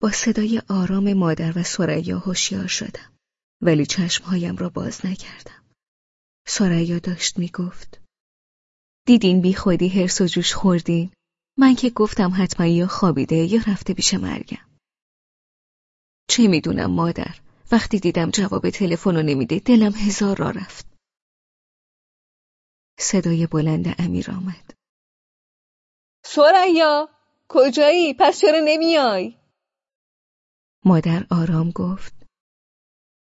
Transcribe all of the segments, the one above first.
با صدای آرام مادر و سریا هوشیار شدم. ولی چشمهایم را باز نکردم. سریا داشت می‌گفت دیدین بی خودی هرس و جوش خوردین؟ من که گفتم حتما یا خوابیده یا رفته پیش مرگم. چه می‌دونم مادر؟ وقتی دیدم جواب تلفن رو نمیده دلم هزار را رفت. صدای بلند امیر آمد. سریا کجایی؟ پس چرا نمیای؟ مادر آرام گفت.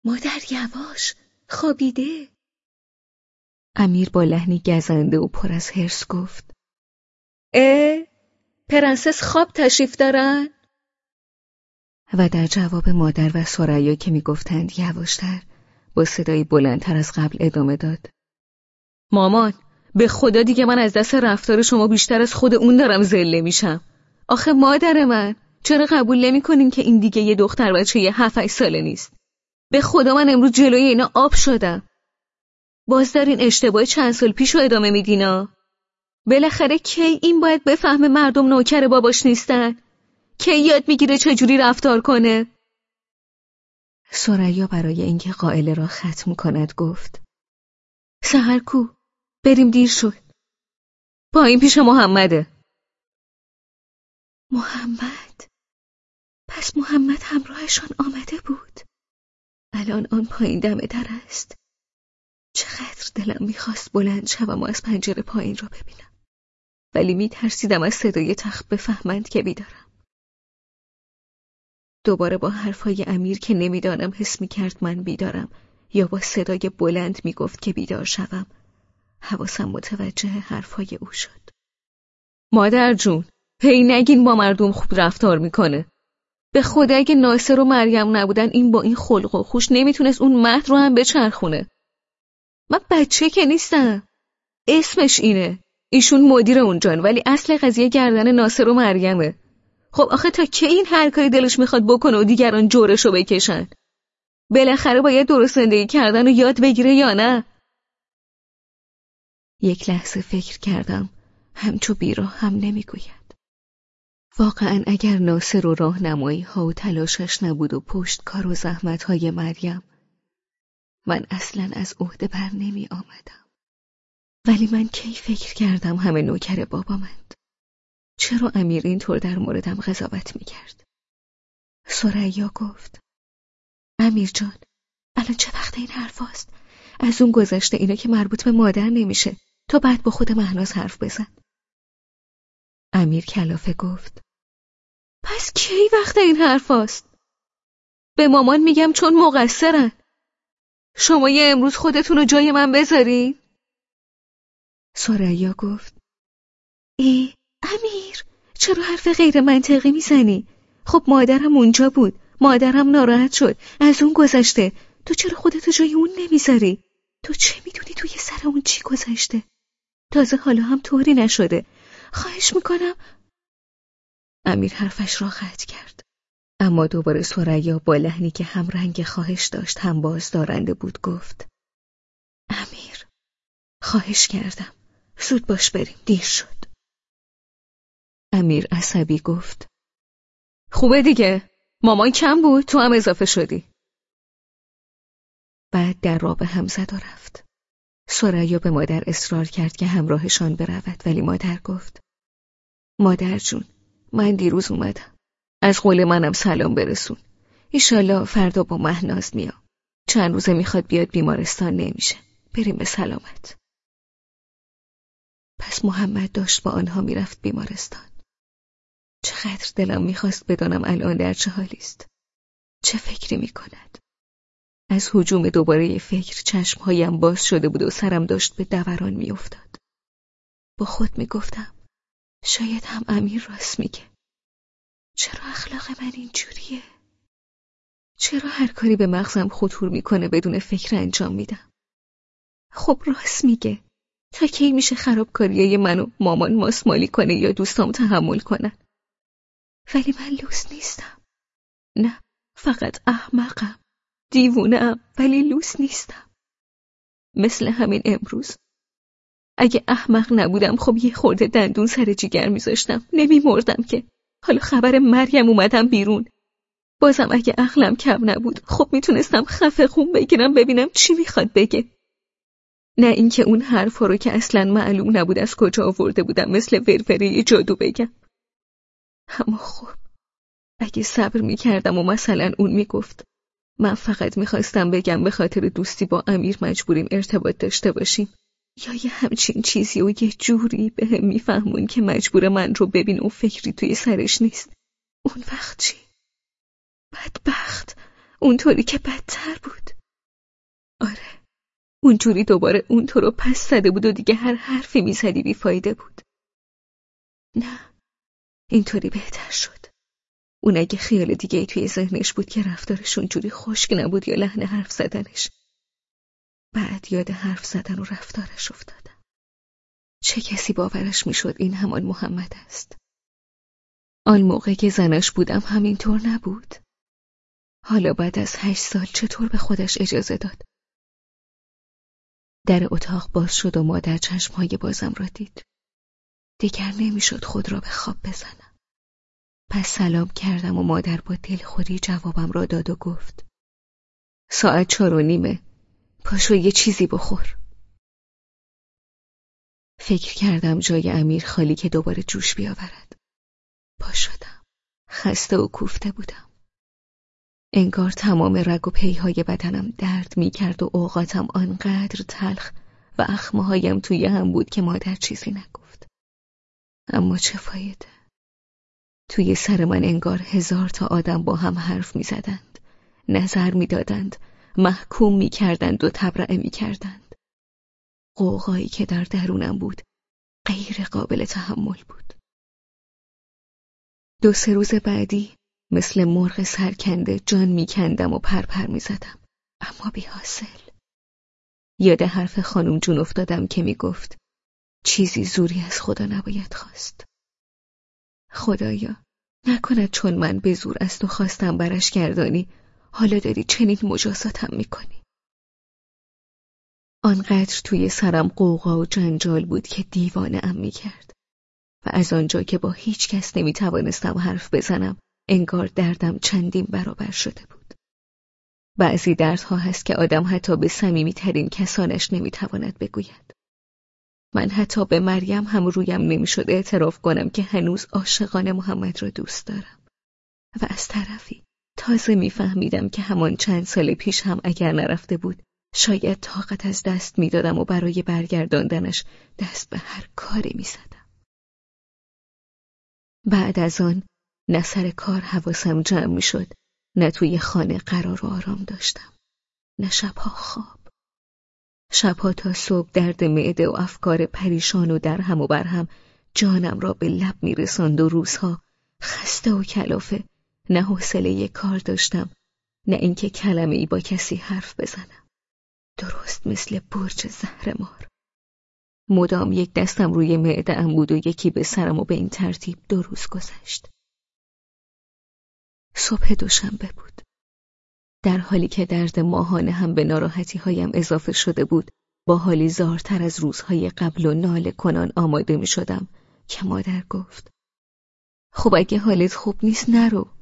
مادر یواش خوابیده. امیر با لحنی گزنده و پر از حرس گفت. اه پرنسس خواب تشریف دارن؟ و در جواب مادر و سریا که می‌گفتند یواشتر با صدایی بلندتر از قبل ادامه داد. مامان به خدا دیگه من از دست رفتار شما بیشتر از خود اون دارم زله میشم. آخه مادر من. چرا قبول نمی‌کنین که این دیگه یه دختر بچه یه هفت ساله نیست؟ به خدا من امروز جلوی اینا آب شدم. باز دارین اشتباه چند سال پیش رو ادامه میدینا؟ بالاخره کی این باید بفهمه مردم نوکر باباش نیستن؟ کی یاد می‌گیره چجوری رفتار کنه؟ سریا برای اینکه قائله را ختم کند گفت سهر کو بریم دیر شد با این پیش محمده. محمد؟ پس محمد همراهشان آمده بود. الان آن پایین دم در است. چقدر دلم می‌خواست بلند شوم و از پنجره پایین را ببینم. ولی میترسیدم از صدای تخت بفهمند که بیدارم. دوباره با حرفهای امیر که نمی‌دانم حس می‌کرد من بیدارم یا با صدای بلند می‌گفت که بیدار شوم. حواسم متوجه حرفهای او شد. مادر جون هی نگین با مردم خوب رفتار می‌کنه. به خدا اگه ناصر و مریم نبودن این با این خلق و خوش نمی‌تونست اون مهد رو هم بچرخونه. من بچه که نیستم. اسمش اینه. ایشون مدیر اونجان ولی اصل قضیه گردن ناصر و مریمه. خب آخه تا که این هر کاری دلش می‌خواد بکنه و دیگران جورشو بکشن؟ بالاخره باید درست زندگی کردن و یاد بگیره یا نه؟ یک لحظه فکر کردم. همچو بیراه هم نمی‌گوید. واقعا اگر ناصر و راهنمایی ها و تلاشش نبود و پشت کار و زحمت های مریم من اصلا از عهده بر نمی آمدم. ولی من کی فکر کردم همه نوکر بابامند؟ چرا امیر اینطور در موردم قضاوت می کرد؟ سریا گفت امیر جان الان چه وقت این حرف هست؟ از اون گذشته اینا که مربوط به مادر نمیشه تو بعد با خود مهناز حرف بزن. امیر کلافه گفت پس کی وقت این حرف هست؟ به مامان میگم چون مقصرن شما یه امروز خودتون رو جای من بذارین؟ سریا گفت ای امیر چرا حرف غیر منطقی می‌زنی؟ خب مادرم اونجا بود مادرم ناراحت شد از اون گذشته تو چرا خودتو جای اون نمی‌ذاری؟ تو چه می‌دونی توی سر اون چی گذشته؟ تازه حالا هم طوری نشده خواهش می‌کنم امیر حرفش را قطع کرد. اما دوباره سریا با لحنی که هم رنگ خواهش داشت هم بازدارنده بود گفت امیر خواهش کردم. زود باش بریم دیر شد. امیر عصبی گفت خوبه دیگه مامان کم بود تو هم اضافه شدی. بعد در را به هم زد و رفت. سریا به مادر اصرار کرد که همراهشان برود ولی مادر گفت مادر جون من دیروز اومدم. از قول منم سلام برسون. ایشالا فردا با مهناز میام. چند روزه می‌خواد بیاد بیمارستان نمیشه. بریم به سلامت. پس محمد داشت با آنها می‌رفت بیمارستان. چقدر دلم می‌خواست بدانم الان در چه حالی است. چه فکری می‌کند. از حجوم دوباره فکر چشمهایم باز شده بود و سرم داشت به دوران میافتاد. با خود می‌گفتم شاید هم امیر راست میگه. چرا اخلاق من اینجوریه؟ چرا هر کاری به مغزم خطور می‌کنه بدون فکر انجام میدم؟ خب راست میگه. تا کی میشه خرابکاریای منو مامان ماسمالی کنه یا دوستام تحمل کنن؟ ولی من لوس نیستم. نه فقط احمقم. دیوونم ولی لوس نیستم. مثل همین امروز اگه احمق نبودم خب یه خورده دندون سر جیگر میذاشتم. نمیمردم که. حالا خبر مریم اومدم بیرون. بازم اگه عقلم کم نبود خب می‌تونستم خفه خون بگیرم ببینم چی می‌خواد بگه. نه اینکه اون حرفا رو که اصلا معلوم نبود از کجا آورده بودم مثل وروری جادو بگم. اما خب اگه صبر می‌کردم و مثلا اون می‌گفت من فقط می‌خواستم بگم به خاطر دوستی با امیر مجبوریم ارتباط داشته باشیم. یا یه همچین چیزی و یه جوری به هم میفهمون که مجبور من رو ببین و فکری توی سرش نیست. اون وقت چی؟ بدبخت. اونطوری که بدتر بود. آره. اونجوری دوباره اون تو رو پس زده بود و دیگه هر حرفی می‌زدی بیفایده بود. نه. اینطوری بهتر شد. اون اگه خیال دیگه توی ذهنش بود که رفتارش اونجوری خشک نبود یا لحن حرف زدنش. بعد یاد حرف زدن و رفتارش افتادم. چه کسی باورش می‌شد این همان محمد است؟ آن موقع که زنش بودم همینطور نبود. حالا بعد از هشت سال چطور به خودش اجازه داد؟ در اتاق باز شد و مادر چشمهای بازم را دید. دیگر نمی‌شد خود را به خواب بزنم. پس سلام کردم و مادر با دلخوری جوابم را داد و گفت ساعت چهار و نیمه. پاشو یه چیزی بخور. فکر کردم جای امیر خالی که دوباره جوش بیاورد. پا شدم. خسته و کوفته بودم. انگار تمام رگ و پیهای بدنم درد می کرد و اوقاتم آنقدر تلخ و اخمهایم توی هم بود که مادر چیزی نگفت. اما چه فایده؟ توی سر من انگار هزار تا آدم با هم حرف می زدند نظر می دادند محکوم می کردند و تبرعه می کردند قوقایی که در درونم بود غیر قابل تحمل بود. دو سه روز بعدی مثل مرغ سرکنده جان میکندم و پرپر می‌زدم. اما بی حاصل یاد حرف خانم جون افتادم که می‌گفت چیزی زوری از خدا نباید خواست. خدایا نکند چون من به زور از تو خواستم برش گردانی حالا داری چنین مجازاتم می‌کنی آنقدر توی سرم قوقا و جنجال بود که دیوانه ام می‌کرد و از آنجا که با هیچ کس نمی‌توانستم حرف بزنم انگار دردم چندین برابر شده بود. بعضی دردها هست که آدم حتی به ترین کسانش نمی‌تواند بگوید. من حتی به مریم هم رویم نمی‌شد اعتراف کنم که هنوز عاشقان محمد را دوست دارم. و از طرفی تازه میفهمیدم که همان چند سال پیش هم اگر نرفته بود شاید طاقت از دست می‌دادم و برای برگرداندنش دست به هر کاری می‌زدم. بعد از آن نه سر کار حواسم جمع می شد نه توی خانه قرار و آرام داشتم نه شبها خواب شبها تا صبح درد معده و افکار پریشان و در هم و بر هم جانم را به لب می رساند و روزها خسته و کلافه نه حوصله کار داشتم نه اینکه کلمه ای با کسی حرف بزنم. درست مثل برج زهرمار. مدام یک دستم روی معده بود و یکی به سرم و به این ترتیب دو روز گذشت. صبح دوشنبه بود. در حالی که درد ماهانه هم به ناراحتی هایم اضافه شده بود با حالی زارتر از روزهای قبل و ناله کنان آماده می شدم که مادر گفت خب اگه حالت خوب نیست نرو.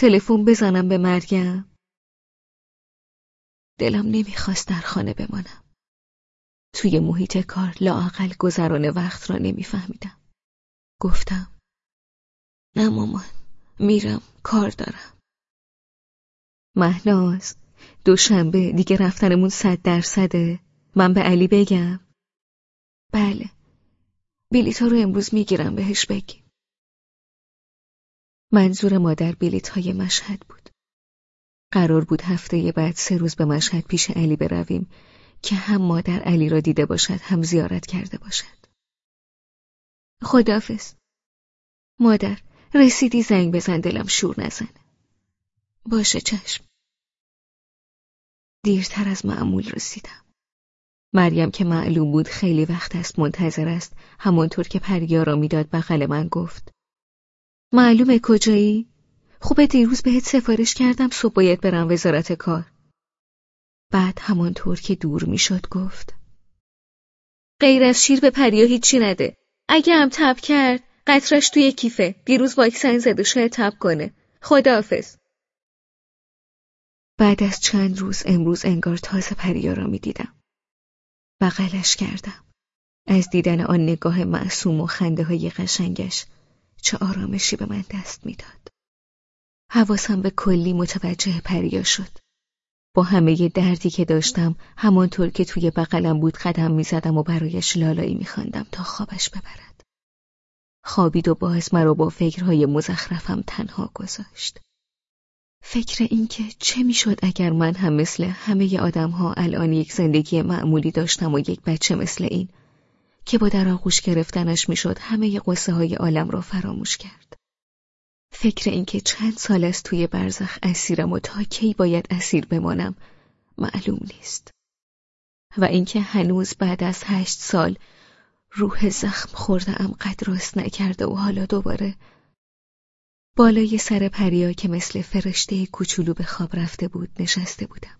تلفن بزنم به مریم. دلم نمی‌خواست در خانه بمانم. توی محیط کار لااقل گذران وقت را نمیفهمیدم. گفتم نه مامان میرم کار دارم. مهناز دوشنبه دیگه رفتنمون صد درصده من به علی بگم. بله بلیت ها رو امروز می‌گیرم بهش بگی. منظور مادر بلیت های مشهد بود. قرار بود هفته بعد سه روز به مشهد پیش علی برویم که هم مادر علی را دیده باشد هم زیارت کرده باشد. خدافز مادر رسیدی زنگ بزن دلم شور نزنه باشه چشم. دیرتر از معمول رسیدم. مریم که معلوم بود خیلی وقت است منتظر است همانطور که پریا را می‌داد بغل من گفت. معلومه کجایی؟ خوبه دیروز بهت سفارش کردم صبح باید برم وزارت کار بعد همانطور که دور می‌شد گفت غیر از شیر به پریا هیچی نده اگه هم تب کرد قطرش توی کیفه دیروز واکسن زده شاید تب کنه خداحافظ بعد از چند روز امروز انگار تازه پریا را می دیدم. بغلش کردم. از دیدن آن نگاه معصوم و خنده های قشنگش چه آرامشی به من دست می‌داد. حواسم به کلی متوجه پریا شد. با همه دردی که داشتم همانطور که توی بغلم بود قدم می‌زدم و برایش لالایی میخواندم تا خوابش ببرد. خوابید و باز مرا با فکرهای مزخرفم تنها گذاشت. فکر اینکه چه می‌شد اگر من هم مثل همه آدمها الان یک زندگی معمولی داشتم و یک بچه مثل این که با در آغوش گرفتنش می‌شد همه قصه های عالم را فراموش کرد. فکر اینکه چند سال است توی برزخ اسیرم و تا کی باید اسیر بمانم معلوم نیست. و اینکه هنوز بعد از هشت سال روح زخم خورده ام قد راست نکرده و حالا دوباره بالای سر پریا که مثل فرشته کوچولو به خواب رفته بود نشسته بودم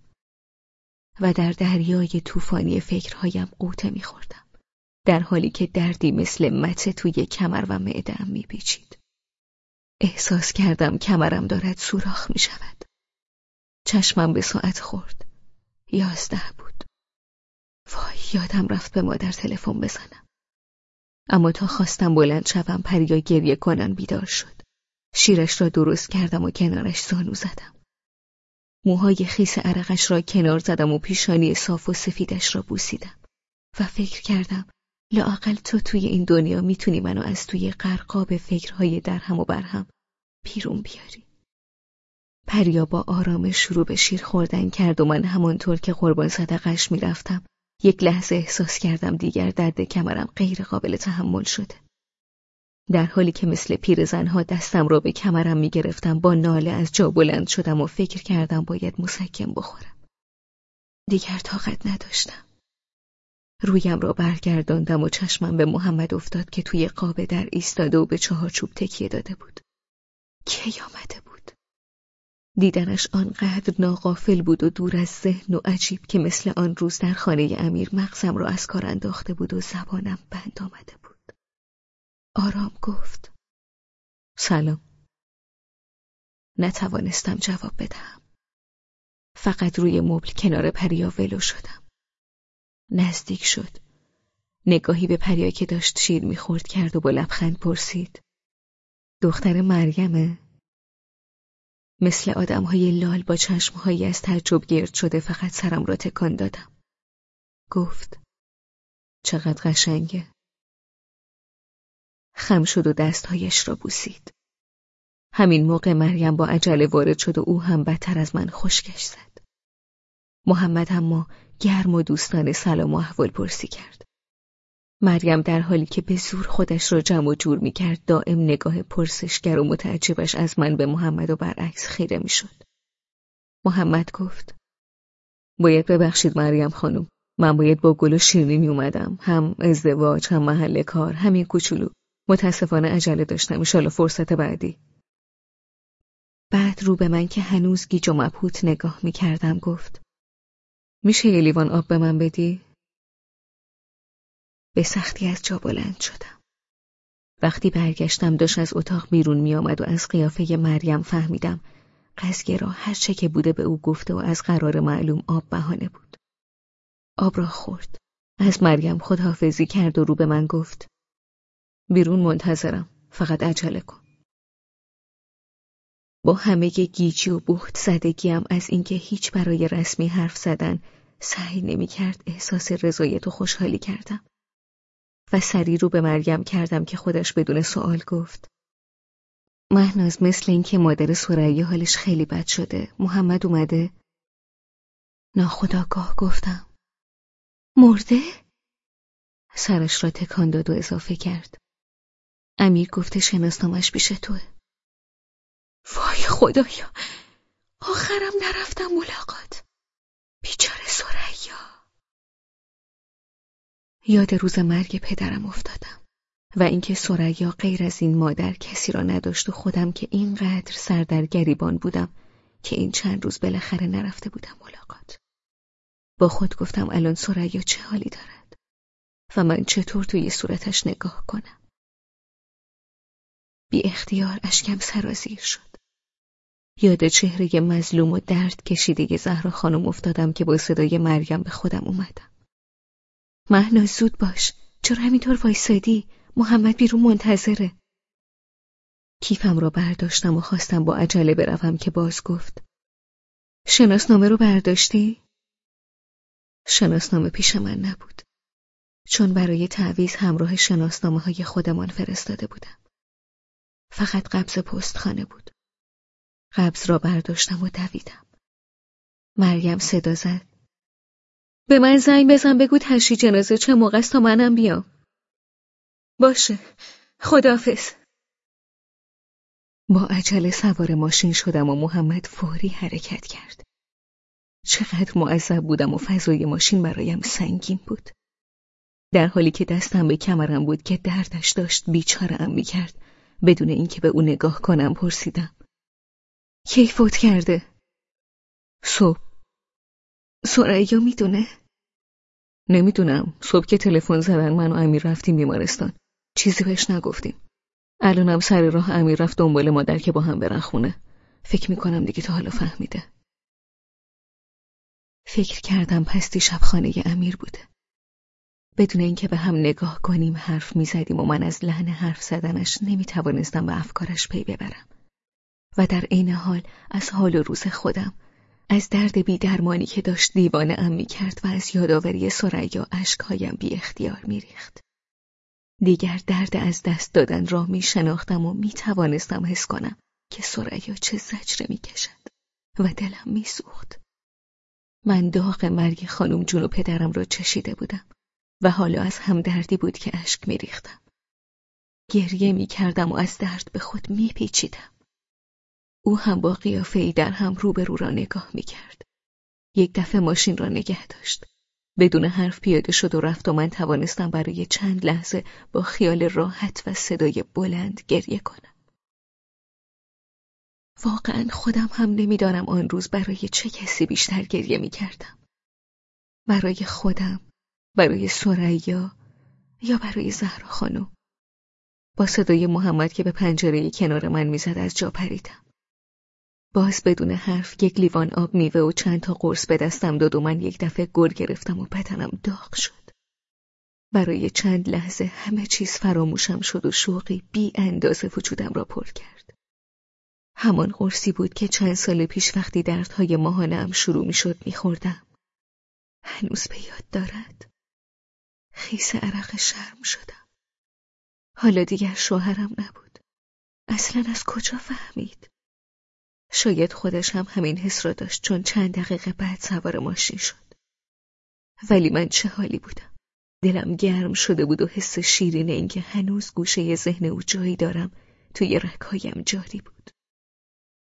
و در دریای طوفانی فکرهایم قوطه میخوردم در حالی که دردی مثل مته توی کمر و معدهام میپیچید. احساس کردم کمرم دارد سوراخ می‌شود. چشمم به ساعت خورد. یازده بود. وای یادم رفت به مادر تلفن بزنم. اما تا خواستم بلند شوم پریا گریه کنن بیدار شد. شیرش را درست کردم و کنارش زانو زدم. موهای خیس عرقش را کنار زدم و پیشانی صاف و سفیدش را بوسیدم و فکر کردم لاقل تو توی این دنیا می‌تونی منو از توی قرقاب فکرهای درهم و برهم بیرون بیاری. پریا با آرامش شروع به شیر خوردن کرد و من همانطور که قربان صدقش می‌رفتم یک لحظه احساس کردم دیگر درد کمرم غیر قابل تحمل شده. در حالی که مثل پیرزنها دستم را به کمرم می‌گرفتم با ناله از جا بلند شدم و فکر کردم باید مسکم بخورم. دیگر طاقت نداشتم. رویم را برگرداندم و چشمم به محمد افتاد که توی قاب در ایستاده و به چهارچوب تکیه داده بود. کی آمده بود؟ دیدنش آنقدر ناقافل بود و دور از ذهن و عجیب که مثل آن روز در خانه امیر مغزم را از کار انداخته بود و زبانم بند آمده بود. آرام گفت سلام نتوانستم جواب بدهم فقط روی مبل کنار پریا ولو شدم نزدیک شد. نگاهی به پریا که داشت شیر می‌خورد کرد و با لبخند پرسید. دختر مریمه مثل آدمهای لال با چشمهایی از تعجب گرد شده فقط سرم را تکان دادم. گفت چقدر قشنگه. خم شد و دستهایش را بوسید. همین موقع مریم با عجله وارد شد و او هم بدتر از من خشکش زد. محمد اما گرم و دوستان سلام و احوال پرسی کرد. مریم در حالی که به زور خودش را جمع و جور می کرد دائم نگاه پرسشگر و متعجبش از من به محمد و برعکس خیره می شد. محمد گفت باید ببخشید مریم خانم من باید با گل و شیرینی اومدم هم ازدواج هم محل کار همین کوچولو متاسفانه عجله داشتم ایشالا فرصت بعدی بعد رو به من که هنوز گیج و مبهوت نگاه می کردم گفت میشه یه لیوان آب به من بدی؟ به سختی از جا بلند شدم. وقتی برگشتم داشت از اتاق بیرون می آمد و از قیافه مریم فهمیدم قضیه را هر چه که بوده به او گفته و از قرار معلوم آب بهانه بود. آب را خورد. از مریم خداحافظی کرد و رو به من گفت بیرون منتظرم فقط عجله کن با همه گیجی و بخت زدگیم از اینکه هیچ برای رسمی حرف زدن سعی نمی کرد احساس رضایت و خوشحالی کردم. و سری رو به مریم کردم که خودش بدون سوال گفت. مهناز مثل اینکه مادر سرعی حالش خیلی بد شده محمد اومده؟ ناخداگاه گفتم. مرده؟ سرش را تکان داد و اضافه کرد. امیر گفته شناسنامش پیش توه. خدایا آخرم نرفتم ملاقات. بیچاره سریا یاد روز مرگ پدرم افتادم و اینکه سریا غیر از این مادر کسی را نداشت و خودم که اینقدر سر در گریبان بودم که این چند روز بالاخره نرفته بودم ملاقات. با خود گفتم الان سریا چه حالی دارد و من چطور توی صورتش نگاه کنم. بی اختیار اشکم سرازیر شد. یاد چهره مظلوم و درد کشیده زهرا خانم افتادم که با صدای مریم به خودم اومدم. مهناز زود باش. چرا همینطور وایسادی؟ محمد بیرون منتظره. کیفم را برداشتم و خواستم با عجله بروم که باز گفت. شناسنامه رو برداشتی؟ شناسنامه پیش من نبود. چون برای تعویز همراه شناسنامه های خودمان فرستاده بودم. فقط قبض پستخانه بود. قبض را برداشتم و دویدم. مریم صدا زد. به من زنگ بزن بگو تشی جنازه چه موقع است تا منم بیام. باشه. خدافز. با عجله سوار ماشین شدم و محمد فوری حرکت کرد. چقدر معذب بودم و فضای ماشین برایم سنگین بود. در حالی که دستم به کمرم بود که دردش داشت بیچارم می‌کرد بدون اینکه به او نگاه کنم پرسیدم. کی فوت کرده؟ صبح. سریا می‌دونه؟ نمی‌دونم. صبح که تلفن زدن من و امیر رفتیم بیمارستان. چیزی بهش نگفتیم. الانم سر راه امیر رفت دنبال مادر که با هم برن خونه. فکر می‌کنم دیگه تا حالا فهمیده. فکر کردم پستی شبخانه امیر بوده. بدون اینکه به هم نگاه کنیم حرف می‌زدیم و من از لحن حرف زدنش نمی‌توانستم به افکارش پی ببرم. و در عین حال از حال و روز خودم از درد بی درمانی که داشت دیوانه ام می کرد و از یادآوری سریا اشکهایم بی اختیار می ریخت. دیگر درد از دست دادن را می شناختم و می توانستم حس کنم که سریا چه زجره می کشد و دلم می سوخت. من داغ مرگ خانم جون و پدرم را چشیده بودم و حالا از هم دردی بود که اشک می ریختم. گریه می کردم و از درد به خود می پیچیدم. او هم با قیافه ای در هم روبرو را نگاه می کرد. یک دفعه ماشین را نگه داشت. بدون حرف پیاده شد و رفت و من توانستم برای چند لحظه با خیال راحت و صدای بلند گریه کنم. واقعا خودم هم نمی‌دانم آن روز برای چه کسی بیشتر گریه می کردم. برای خودم، برای سریا یا برای زهرا خانم. با صدای محمد که به پنجره کنار من می‌زد از جا پریدم. باز بدون حرف یک لیوان آب میوه و چند تا قرص به دستم داد و من یک دفعه گر گرفتم و بدنم داغ شد. برای چند لحظه همه چیز فراموشم شد و شوقی بی اندازه وجودم را پر کرد. همان قرصی بود که چند سال پیش وقتی دردهای ماهانم شروع می‌شد میخوردم. هنوز به یاد دارد. خیس عرق شرم شدم. حالا دیگر شوهرم نبود. اصلا از کجا فهمید؟ شاید خودش هم همین حس را داشت چون چند دقیقه بعد سوار ماشین شد. ولی من چه حالی بودم. دلم گرم شده بود و حس شیرین اینکه هنوز گوشه ذهن او جایی دارم توی رکهایم جاری بود.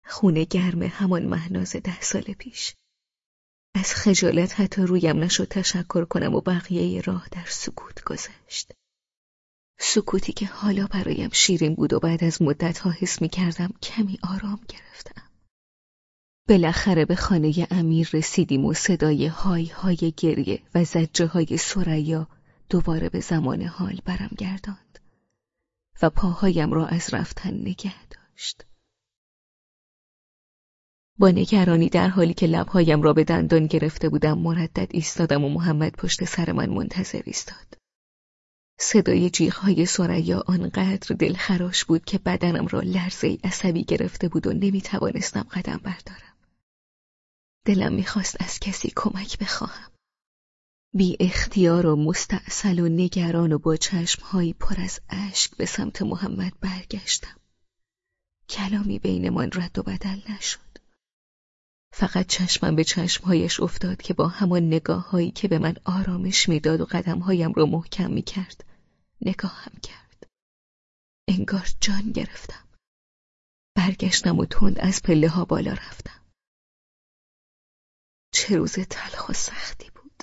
خونه گرم همان مهناز ده سال پیش. از خجالت حتی رویم نشد تشکر کنم و بقیه راه در سکوت گذشت. سکوتی که حالا برایم شیرین بود و بعد از مدتها حس می کردم کمی آرام گرفتم. بالاخره به خانه امیر رسیدیم و صدای های های گریه و زجه های سریا دوباره به زمان حال برم گرداند و پاهایم را از رفتن نگه داشت. با نگرانی در حالی که لبهایم را به دندان گرفته بودم مردد ایستادم و محمد پشت سر من منتظر ایستاد. صدای جیغهای سریا آنقدر دلخراش بود که بدنم را لرزه عصبی گرفته بود و نمی‌توانستم قدم بردارم. دلم می‌خواست از کسی کمک بخواهم. بی اختیار و مستعصل و نگران و با چشمهایی پر از اشک به سمت محمد برگشتم. کلامی بینمان رد و بدل نشد. فقط چشمم به چشمهایش افتاد که با همان نگاه هایی که به من آرامش می‌داد و قدمهایم را محکم می‌کرد نگاهم کرد. انگار جان گرفتم. برگشتم و تند از پله ها بالا رفتم. چه روز تلخ و سختی بود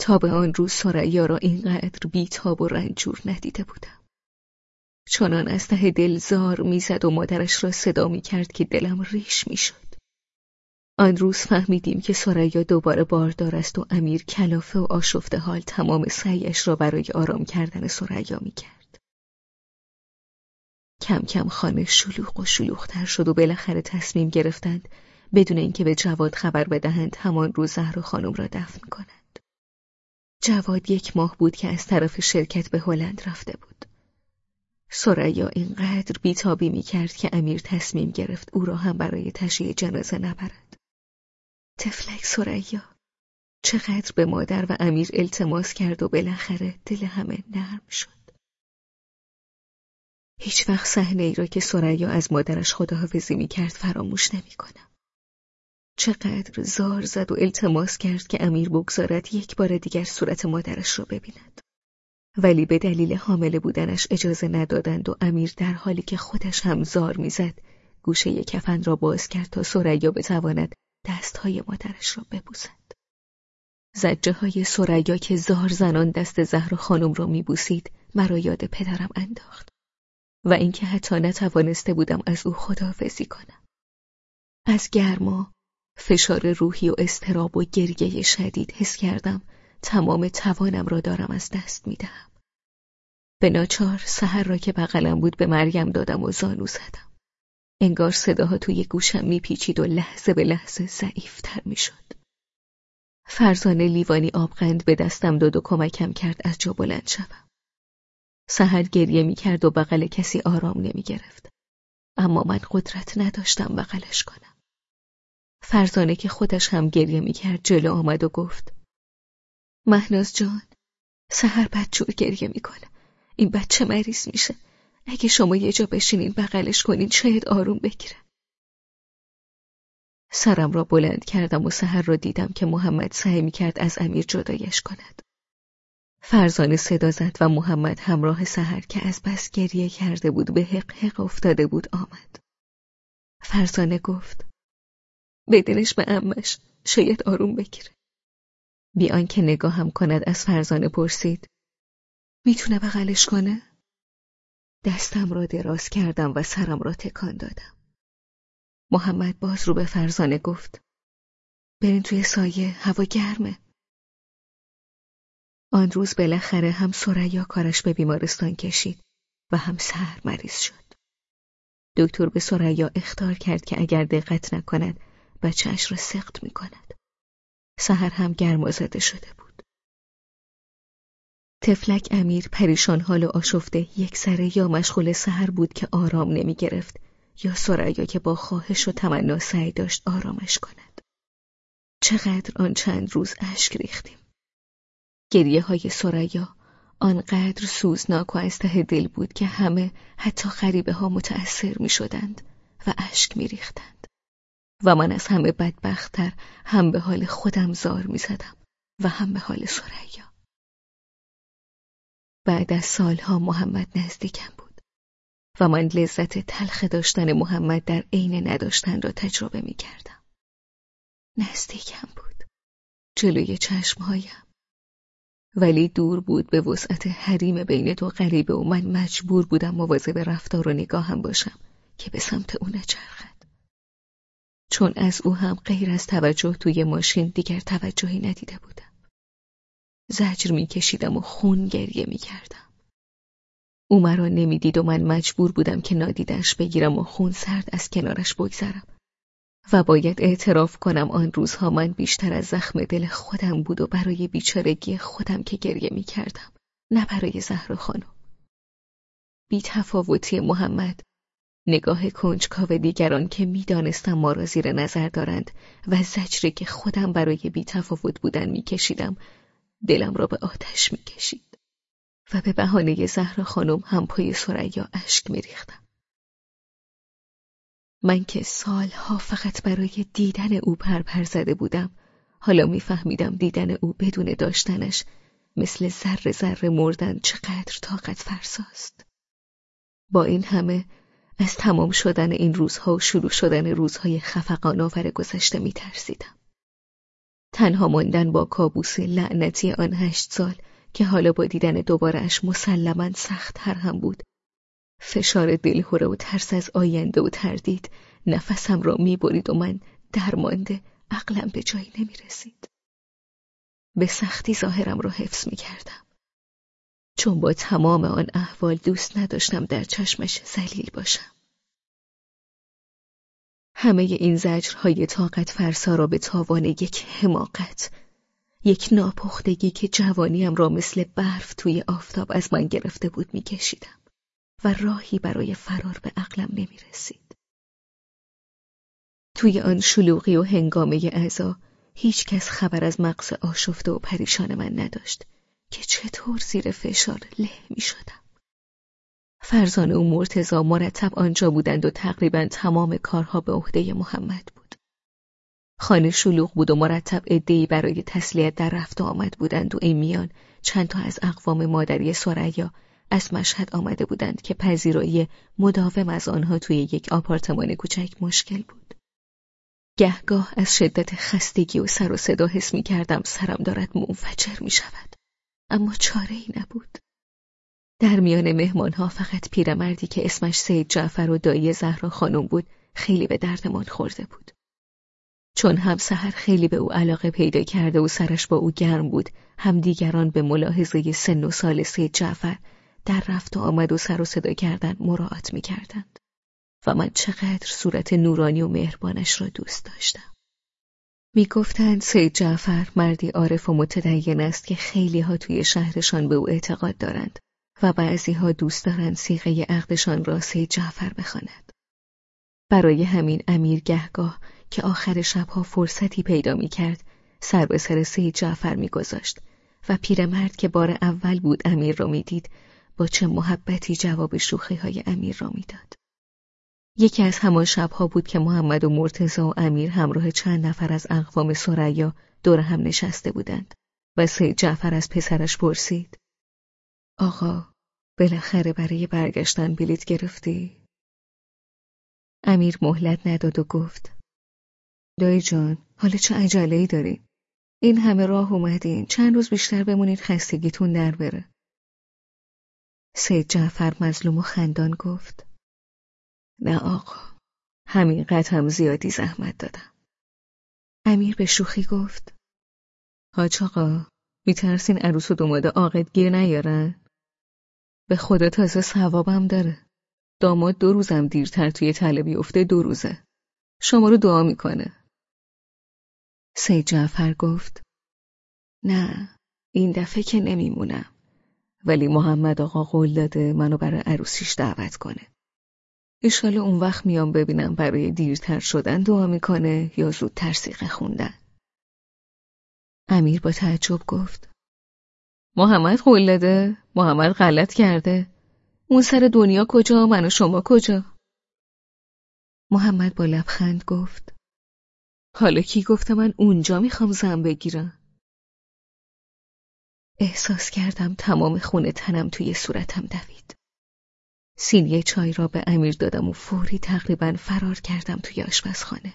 تا به آن روز سریا را اینقدر بیتاب و رنجور ندیده بودم چنان از ته دل زار می‌زد و مادرش را صدا می کرد که دلم ریش می‌شد. آن روز فهمیدیم که سریا دوباره باردار است و امیر کلافه و آشفته حال تمام سعیش را برای آرام کردن سریا می کرد. کم کم خانه شلوغ و شلوغتر شد و بالاخره تصمیم گرفتند بدون اینکه به جواد خبر بدهند همان روز زهر خانم را دفن کنند. جواد یک ماه بود که از طرف شرکت به هلند رفته بود. سریا اینقدر بیتابی می کرد که امیر تصمیم گرفت او را هم برای تشییع جنازه نبرد. تفلک سریا چقدر به مادر و امیر التماس کرد و بالاخره دل همه نرم شد. هیچ وقت صحنه ای را که سریا از مادرش خداحافظی می کرد فراموش نمی کنم. چقدر زار زد و التماس کرد که امیر بگذارد یک بار دیگر صورت مادرش را ببیند. ولی به دلیل حامله بودنش اجازه ندادند و امیر در حالی که خودش هم زار می‌زد گوشه کفن را باز کرد تا سریا بتواند دستهای مادرش را ببوسد. زجه های سریا که زار زنان دست زهر خانم را میبوسید مرا یاد پدرم انداخت و اینکه حتی نتوانسته بودم از او خداحافظی کنم. از گرما، فشار روحی و استراب و گریه شدید حس کردم تمام توانم را دارم از دست می‌دهم. به ناچار سهر را که بغلم بود به مریم دادم و زانو زدم. انگار صداها توی گوشم میپیچید و لحظه به لحظه ضعیفتر می‌شد. فرزانه لیوانی آبقند به دستم داد و کمکم کرد از جا بلند شوم. سهر گریه می‌کرد و بغل کسی آرام نمی‌گرفت. اما من قدرت نداشتم بغلش کنم. فرزانه که خودش هم گریه می‌کرد جلو آمد و گفت مهناز جان سهر بدجور گریه می‌کنه. این بچه مریض میشه. اگه شما یه جا بشینین بغلش کنین شاید آروم بگیره. سرم را بلند کردم و سهر را دیدم که محمد سعی می‌کرد از امیر جدایش کند. فرزانه صدا زد و محمد همراه سهر که از بس گریه کرده بود به حق حق افتاده بود آمد. فرزانه گفت بدنش به امش شاید آروم بگیره بی آنکه نگاهم کند از فرزانه پرسید می‌تونه بغلش کنه؟ دستم را دراز کردم و سرم را تکان دادم. محمد باز رو به فرزانه گفت برین توی سایه هوا گرمه. آن روز بالاخره هم سریا کارش به بیمارستان کشید و هم سهر مریض شد. دکتر به سریا اختار کرد که اگر دقت نکند بچهش را سخت می کند. سهر هم گرم زده شده بود. تفلک امیر پریشان حال و آشفته یک سره یا مشغول سهر بود که آرام نمی گرفت یا سریا که با خواهش و تمنا سعی داشت آرامش کند. چقدر آن چند روز اشک ریختیم. گریه های سریا آنقدر سوزناک و از ته دل بود که همه حتی غریبه ها متأثر می شدند و اشک می ریختند. و من از همه بدبختتر هم به حال خودم زار می زدم و هم به حال سریا. بعد از سالها محمد نزدیکم بود و من لذت تلخ داشتن محمد در عین نداشتن را تجربه می کردم. نزدیکم بود. جلوی چشمهایم. ولی دور بود به وسعت حریم بین تو غریبه و من مجبور بودم مواظب رفتار و نگاهم باشم که به سمت او نچرخد. چون از او هم غیر از توجه توی ماشین دیگر توجهی ندیده بودم. زجر میکشیدم و خون گریه می‌کردم. او مرا نمی‌دید و من مجبور بودم که نادیدش بگیرم و خون سرد از کنارش بگذرم. و باید اعتراف کنم آن روزها من بیشتر از زخم دل خودم بود و برای بیچارگی خودم که گریه می‌کردم نه برای زهر خانم. بی تفاوتی محمد نگاه کنجکاو دیگران که می‌دانستم ما را زیر نظر دارند و زجری که خودم برای بی تفاوت بودن میکشیدم دلم را به آتش می‌کشید و به بهانه زهر خانم هم پای سریا اشک میریختم. من که سالها فقط برای دیدن او پرپر زده بودم حالا میفهمیدم دیدن او بدون داشتنش مثل ذره ذره مردن چقدر طاقت فرساست. با این همه از تمام شدن این روزها و شروع شدن روزهای خفقان آور گذشته میترسیدم. تنها ماندن با کابوس لعنتی آن هشت سال که حالا با دیدن دوبارهش مسلما سخت هر هم بود فشار دلهوره و ترس از آینده و تردید نفسم را می‌برید و من درمانده عقلم به جایی نمی رسید. به سختی ظاهرم را حفظ می کردم. چون با تمام آن احوال دوست نداشتم در چشمش ذلیل باشم. همه این زجرهای طاقت فرسا را به تاوان یک حماقت یک ناپختگی که جوانیم را مثل برف توی آفتاب از من گرفته بود میکشیدم و راهی برای فرار به عقلم نمی رسید. توی آن شلوغی و هنگامه اعضا هیچ کس خبر از مغز آشفته و پریشان من نداشت که چطور زیر فشار له می شدم. فرزانه و مرتزا مرتب آنجا بودند و تقریبا تمام کارها به عهده محمد بود. خانه شلوغ بود و مرتب عدهای برای تسلیت در رفت آمد بودند و این میان چند تا از اقوام مادری سریا از مشهد آمده بودند که پذیرایی مداوم از آنها توی یک آپارتمان کوچک مشکل بود. گهگاه از شدت خستگی و سر و صدا حس می کردم سرم دارد منفجر می شود. اما چاره ای نبود. در میان مهمانها فقط پیرمردی که اسمش سید جعفر و دایی زهرا خانم بود خیلی به دردمان خورده بود. چون هم سهر خیلی به او علاقه پیدا کرده و سرش با او گرم بود هم دیگران به ملاحظه سن و سال سید جعفر در رفت و آمد و سر و صدا کردن مراعات می کردند. و من چقدر صورت نورانی و مهربانش را دوست داشتم. می گفتند سید جعفر مردی عارف و متدین است که خیلی ها توی شهرشان به او اعتقاد دارند و بعضی ها دوست دارند سیغه عقدشان را سید جعفر بخواند. برای همین امیر گهگاه که آخر شبها فرصتی پیدا می کرد سر به سر سید جعفر می گذاشت و پیرمرد که بار اول بود امیر را می‌دید با چه محبتی جواب شوخی های امیر را می‌داد. یکی از همان شبها بود که محمد و مرتزا و امیر همراه چند نفر از اقوام سریا دور هم نشسته بودند و سید جعفر از پسرش پرسید آقا بالاخره برای برگشتن بلیت گرفتی؟ امیر مهلت نداد و گفت دایی جان حالا چه عجله ای داری؟ این همه راه اومدین چند روز بیشتر بمونید خستگیتون در بره. سید جعفر مظلوم و خندان گفت نه آقا همین هم زیادی زحمت دادم. امیر به شوخی گفت حاج آقا میترسین عروس و دوماده عاقد گیر نیارن؟ به خدا تازه ثوابم داره. داماد دو روزم دیرتر توی طلبی افته دو روزه. شما رو دعا می‌کنه. سید جعفر گفت نه این دفعه که نمیمونم ولی محمد آقا قول داده منو برای عروسیش دعوت کنه ایشالا اون وقت میام ببینم برای دیرتر شدن دعا می‌کنه یا زود ترسیقه خوندن. امیر با تعجب گفت. محمد قول محمد غلط کرده. اون سر دنیا کجا من و شما کجا؟ محمد با لبخند گفت. حالا کی گفته من اونجا می‌خوام زن بگیرم؟ احساس کردم تمام خونه تنم توی صورتم دوید. سینی چای را به امیر دادم و فوری تقریبا فرار کردم توی آشپزخانه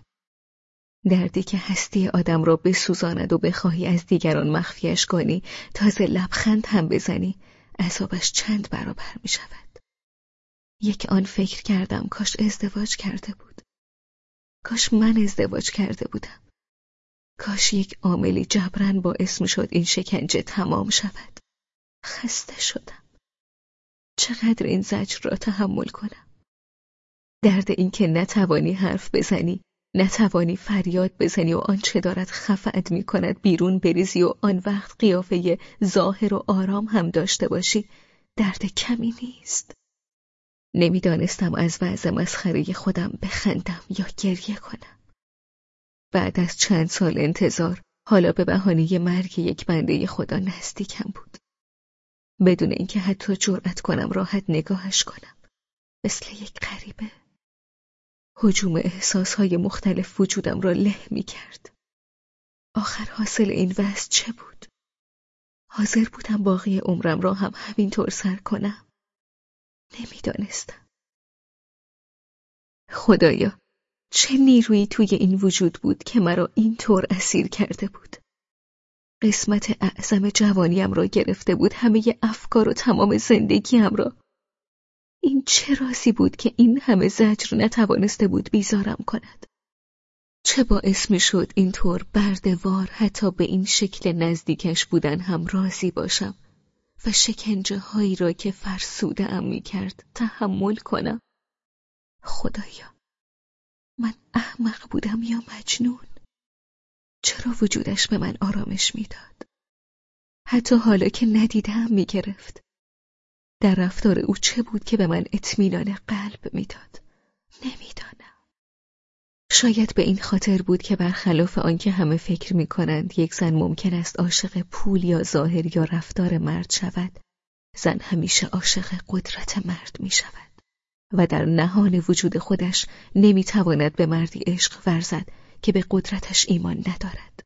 دردی که هستی آدم را بسوزاند و بخواهی از دیگران مخفیش کنی تازه لبخند هم بزنی عذابش چند برابر می شود. یک آن فکر کردم کاش ازدواج کرده بود. کاش من ازدواج کرده بودم. کاش یک عاملی جبران باعث می شد این شکنجه تمام شود. خسته شدم. چقدر این زجر را تحمل کنم. درد اینکه نتوانی حرف بزنی، نتوانی فریاد بزنی و آنچه دارد خفت می کند بیرون بریزی و آن وقت قیافه ظاهر و آرام هم داشته باشی، درد کمی نیست. نمی‌دانستم از وضع مسخره خودم بخندم یا گریه کنم. بعد از چند سال انتظار حالا به بهانه مرگ یک بنده خدا نزدیکم بود. بدون اینکه حتی جرأت کنم راحت نگاهش کنم. مثل یک غریبه. حجوم احساسهای مختلف وجودم را له می کرد. آخر حاصل این وضع چه بود؟ حاضر بودم باقی عمرم را هم همینطور سر کنم. نمی‌دانستم. خدایا چه نیرویی توی این وجود بود که مرا اینطور اسیر کرده بود. قسمت اعظم جوانیم را گرفته بود همه افکار و تمام زندگیم را. این چه رازی بود که این همه زجر نتوانسته بود بیزارم کند. چه باعث می شد اینطور بردوار حتی به این شکل نزدیکش بودن هم راضی باشم و شکنجه هایی را که فرسوده ام می کرد تحمل کنم خدایا من احمق بودم یا مجنون چرا وجودش به من آرامش می‌داد؟ حتی حالا که ندیدم می‌گرفت. در رفتار او چه بود که به من اطمینان قلب می‌داد؟ نمی‌دانم. شاید به این خاطر بود که برخلاف آنکه همه فکر می کنند یک زن ممکن است عاشق پول یا ظاهر یا رفتار مرد شود زن همیشه عاشق قدرت مرد می شود و در نهان وجود خودش نمی تواند به مردی عشق ورزد. که به قدرتش ایمان ندارد.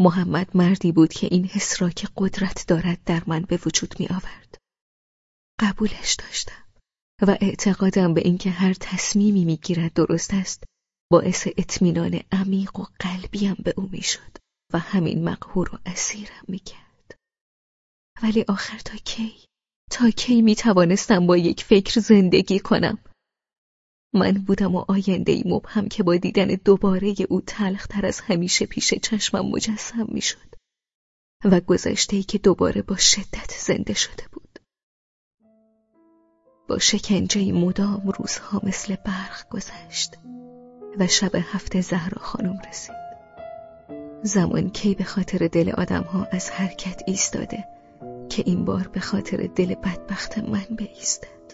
محمد مردی بود که این حس را که قدرت دارد در من به وجود می آورد. قبولش داشتم و اعتقادم به اینکه هر تصمیمی می‌گیرد درست است باعث اطمینان عمیق و قلبیم به او می‌شد و همین مقهور و اسیرم می‌کرد ولی آخر تا کی؟ تا کی می توانستم با یک فکر زندگی کنم؟ من بودم و آینده ای مبهم که با دیدن دوباره او تلختر از همیشه پیش چشمم مجسم می‌شد و گذشته ای که دوباره با شدت زنده شده بود. با شکنجه مدام روزها مثل برق گذشت و شب هفته زهرا خانم رسید. زمان کی به خاطر دل آدمها از حرکت ایستاده که این بار به خاطر دل بدبخت من بیستد.